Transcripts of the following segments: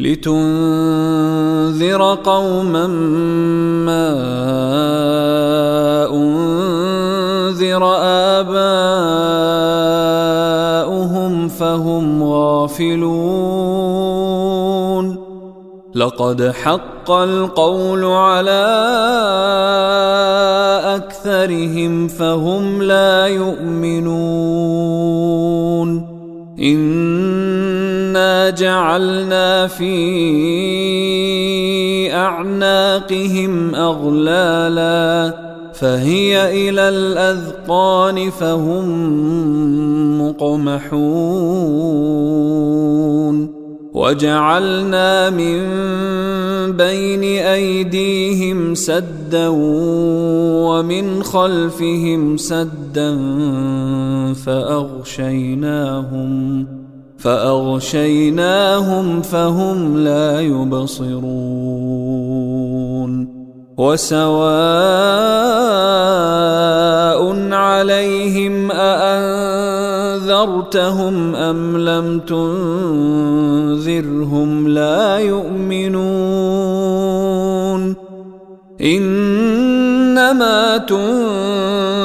لتنذر قوما ما أنذر آباؤهم فهم غافلون. لقد حق القول على أكثرهم فهم لا يؤمنون. جعلنا في أعناقهم أغلالا فهي إلى الأذقان فهم مقمحون وجعلنا من بين أيديهم سدا ومن خلفهم سدا فأغشيناهم فأغشيناهم فهم لا يبصرون. وسواء عليهم أأنذرتهم أم لم تنذرهم لا يؤمنون. إنما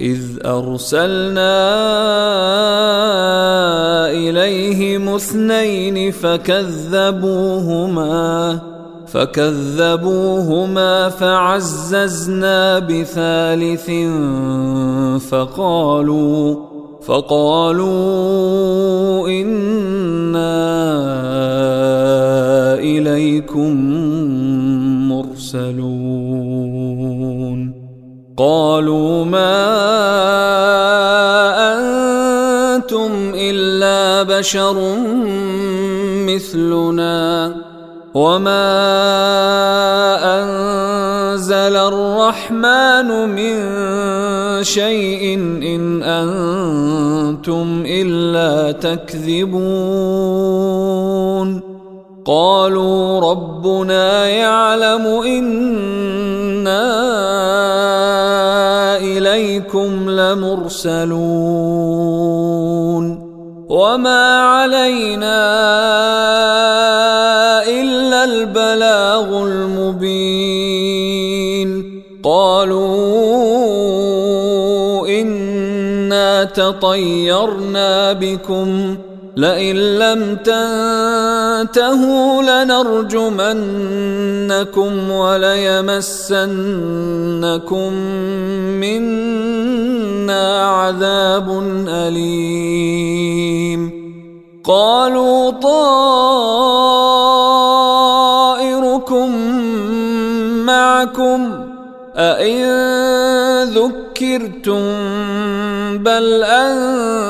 إذ أرسلنا إليهم اثنين فكذبوهما فكذبوهما فعززنا بثالث فقالوا فقالوا إنا إليكم مرسلون. قالوا ما أنتم إلا بشر مثلنا وما أنزل الرحمن من شيء إن أنتم إلا تكذبون قالوا ربنا يعلم إنا اليكم لمرسلون وما علينا الا البلاغ المبين قالوا تطيرنا بكم لئن لم تنتهوا لنرجمنكم وليمسنكم منا عذاب أليم. قالوا طائركم معكم أئن ذكرتم بل أنتم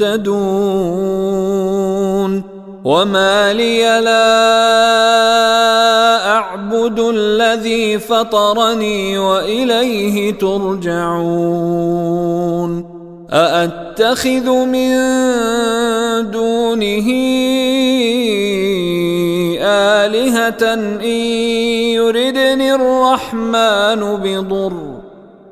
مهتدون وما لي لا أعبد الذي فطرني وإليه ترجعون أأتخذ من دونه آلهة إن يردني الرحمن بضر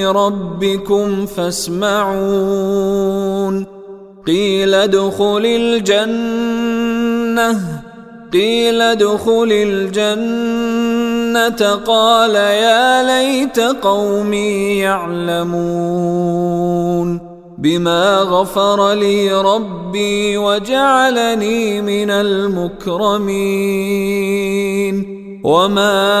بربكم فاسمعون قيل ادخل الجنة قيل ادخل الجنة قال يا ليت قومي يعلمون بما غفر لي ربي وجعلني من المكرمين وما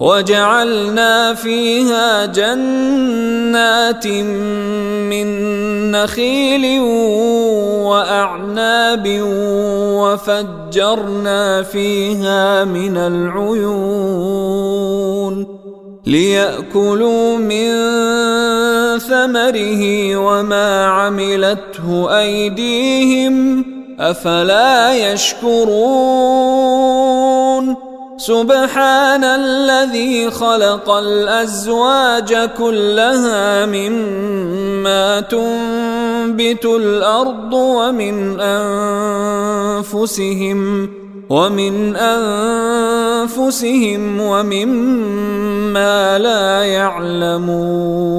وجعلنا فيها جنات من نخيل وأعناب وفجرنا فيها من العيون ليأكلوا من ثمره وما عملته أيديهم أفلا يشكرون سبحان الذي خلق الأزواج كلها مما تنبت الأرض ومن أنفسهم ومن أنفسهم ومما لا يعلمون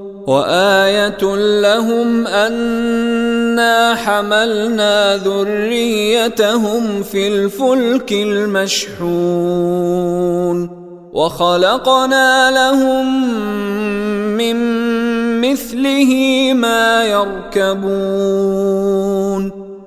وآية لهم أنا حملنا ذريتهم في الفلك المشحون وخلقنا لهم من مثله ما يركبون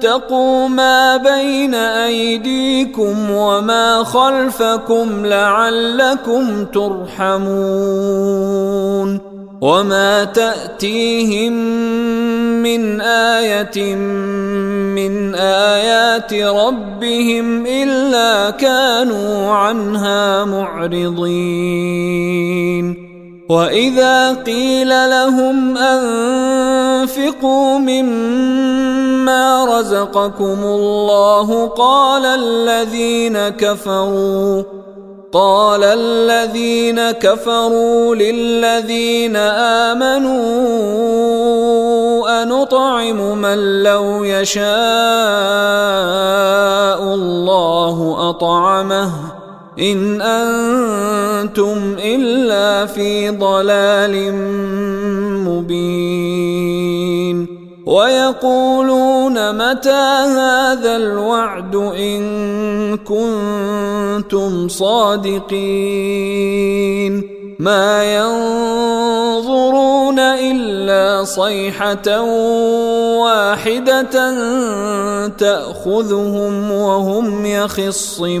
اتقوا ما بين أيديكم وما خلفكم لعلكم ترحمون وما تأتيهم من آية من آيات ربهم إلا كانوا عنها معرضين وإذا قيل لهم أنفقوا مما رزقكم الله قال الذين كفروا قال الذين كفروا للذين امنوا انطعم من لو يشاء الله اطعمه ان أنتم الا في ضلال مبين ويقولون متى هذا الوعد إن كنتم صادقين؟ ما ينظرون إلا صيحة واحدة تأخذهم وهم يخصمون.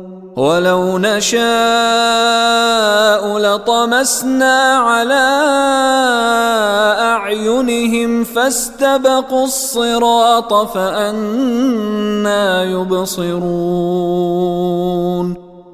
ولو نشاء لطمسنا على أعينهم فاستبقوا الصراط فانى يبصرون.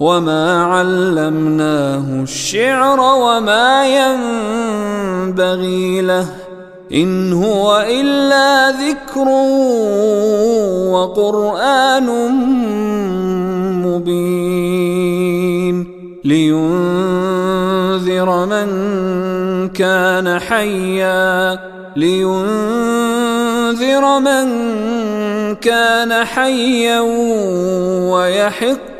وما علمناه الشعر وما ينبغي له ان هو الا ذكر وقران مبين لينذر من كان حيا لينذر من كان حيا ويحق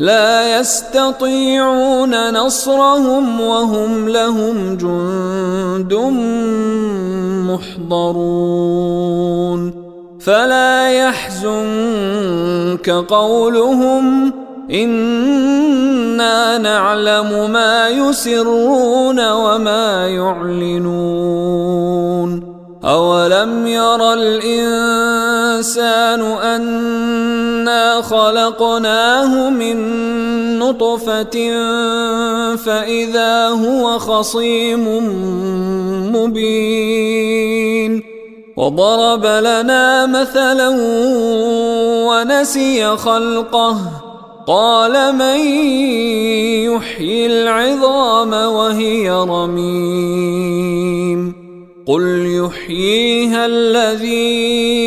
لا يستطيعون نصرهم وهم لهم جند محضرون. فلا يحزنك قولهم إنا نعلم ما يسرون وما يعلنون. أولم ير الإنسان انا خلقناه من نطفه فاذا هو خصيم مبين وضرب لنا مثلا ونسي خلقه قال من يحيي العظام وهي رميم قل يحييها الذي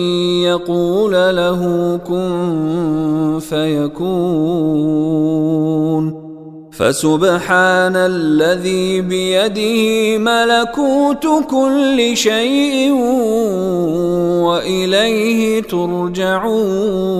يقول له كن فيكون. فسبحان الذي بيده ملكوت كل شيء وإليه ترجعون.